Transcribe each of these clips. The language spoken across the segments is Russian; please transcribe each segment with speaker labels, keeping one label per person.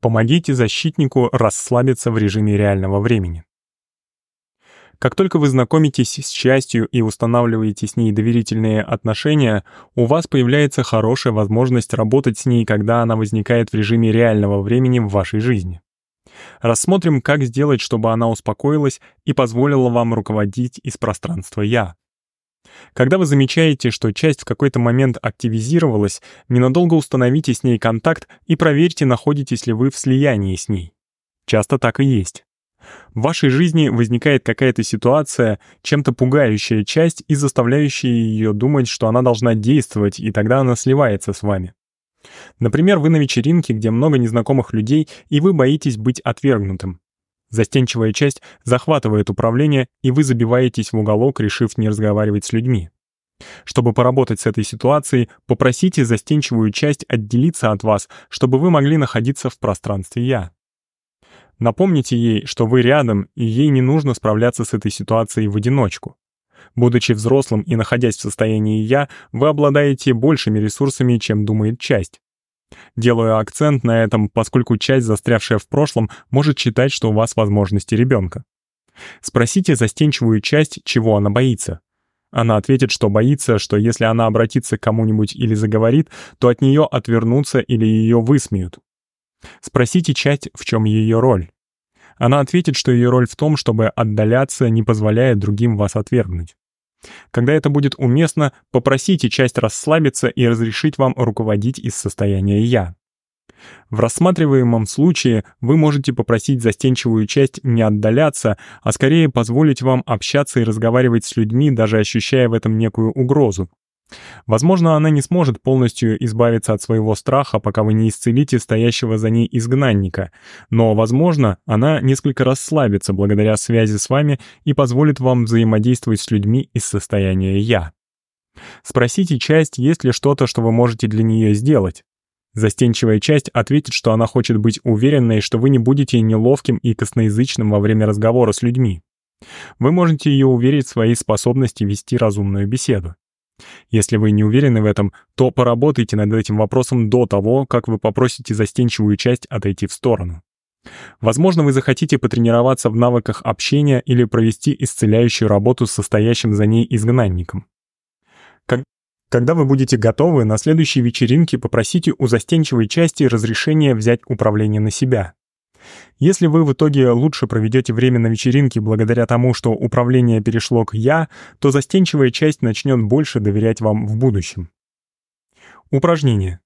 Speaker 1: Помогите защитнику расслабиться в режиме реального времени. Как только вы знакомитесь с частью и устанавливаете с ней доверительные отношения, у вас появляется хорошая возможность работать с ней, когда она возникает в режиме реального времени в вашей жизни. Рассмотрим, как сделать, чтобы она успокоилась и позволила вам руководить из пространства «я». Когда вы замечаете, что часть в какой-то момент активизировалась, ненадолго установите с ней контакт и проверьте, находитесь ли вы в слиянии с ней. Часто так и есть. В вашей жизни возникает какая-то ситуация, чем-то пугающая часть и заставляющая ее думать, что она должна действовать, и тогда она сливается с вами. Например, вы на вечеринке, где много незнакомых людей, и вы боитесь быть отвергнутым. Застенчивая часть захватывает управление, и вы забиваетесь в уголок, решив не разговаривать с людьми. Чтобы поработать с этой ситуацией, попросите застенчивую часть отделиться от вас, чтобы вы могли находиться в пространстве «я». Напомните ей, что вы рядом, и ей не нужно справляться с этой ситуацией в одиночку. Будучи взрослым и находясь в состоянии «я», вы обладаете большими ресурсами, чем думает часть. Делаю акцент на этом, поскольку часть, застрявшая в прошлом, может считать, что у вас возможности ребенка. Спросите застенчивую часть, чего она боится. Она ответит, что боится, что если она обратится к кому-нибудь или заговорит, то от нее отвернутся или ее высмеют. Спросите часть, в чем ее роль. Она ответит, что ее роль в том, чтобы отдаляться, не позволяя другим вас отвергнуть. Когда это будет уместно, попросите часть расслабиться и разрешить вам руководить из состояния «я». В рассматриваемом случае вы можете попросить застенчивую часть не отдаляться, а скорее позволить вам общаться и разговаривать с людьми, даже ощущая в этом некую угрозу. Возможно, она не сможет полностью избавиться от своего страха, пока вы не исцелите стоящего за ней изгнанника, но, возможно, она несколько расслабится благодаря связи с вами и позволит вам взаимодействовать с людьми из состояния «я». Спросите часть, есть ли что-то, что вы можете для нее сделать. Застенчивая часть ответит, что она хочет быть уверенной, что вы не будете неловким и косноязычным во время разговора с людьми. Вы можете ее уверить в своей способности вести разумную беседу. Если вы не уверены в этом, то поработайте над этим вопросом до того, как вы попросите застенчивую часть отойти в сторону. Возможно, вы захотите потренироваться в навыках общения или провести исцеляющую работу с состоящим за ней изгнанником. Когда вы будете готовы, на следующей вечеринке попросите у застенчивой части разрешения взять управление на себя. Если вы в итоге лучше проведете время на вечеринке благодаря тому, что управление перешло к «я», то застенчивая часть начнет больше доверять вам в будущем. Упражнение.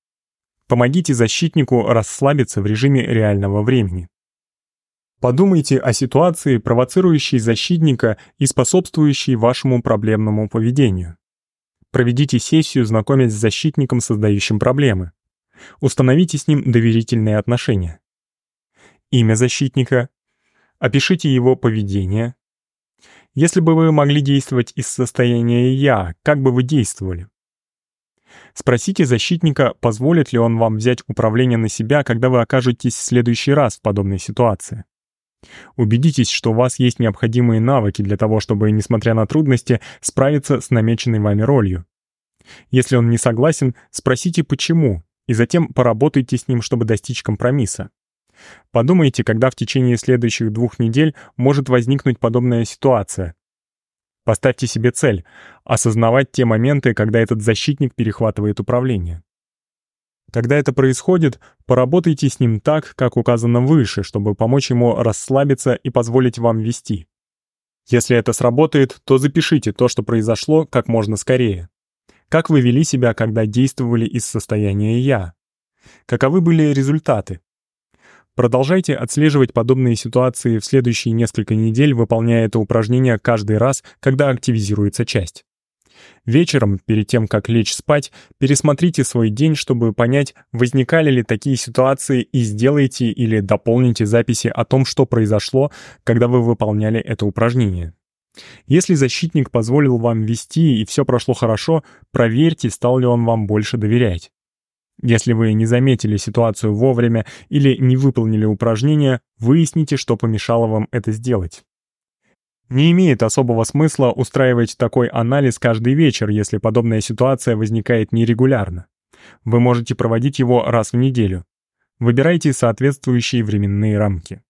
Speaker 1: Помогите защитнику расслабиться в режиме реального времени. Подумайте о ситуации, провоцирующей защитника и способствующей вашему проблемному поведению. Проведите сессию, знакомясь с защитником, создающим проблемы. Установите с ним доверительные отношения имя защитника, опишите его поведение. Если бы вы могли действовать из состояния «я», как бы вы действовали? Спросите защитника, позволит ли он вам взять управление на себя, когда вы окажетесь в следующий раз в подобной ситуации. Убедитесь, что у вас есть необходимые навыки для того, чтобы, несмотря на трудности, справиться с намеченной вами ролью. Если он не согласен, спросите почему, и затем поработайте с ним, чтобы достичь компромисса. Подумайте, когда в течение следующих двух недель может возникнуть подобная ситуация. Поставьте себе цель — осознавать те моменты, когда этот защитник перехватывает управление. Когда это происходит, поработайте с ним так, как указано выше, чтобы помочь ему расслабиться и позволить вам вести. Если это сработает, то запишите то, что произошло, как можно скорее. Как вы вели себя, когда действовали из состояния «я»? Каковы были результаты? Продолжайте отслеживать подобные ситуации в следующие несколько недель, выполняя это упражнение каждый раз, когда активизируется часть. Вечером, перед тем, как лечь спать, пересмотрите свой день, чтобы понять, возникали ли такие ситуации и сделайте или дополните записи о том, что произошло, когда вы выполняли это упражнение. Если защитник позволил вам вести и все прошло хорошо, проверьте, стал ли он вам больше доверять. Если вы не заметили ситуацию вовремя или не выполнили упражнение, выясните, что помешало вам это сделать. Не имеет особого смысла устраивать такой анализ каждый вечер, если подобная ситуация возникает нерегулярно. Вы можете проводить его раз в неделю. Выбирайте соответствующие временные рамки.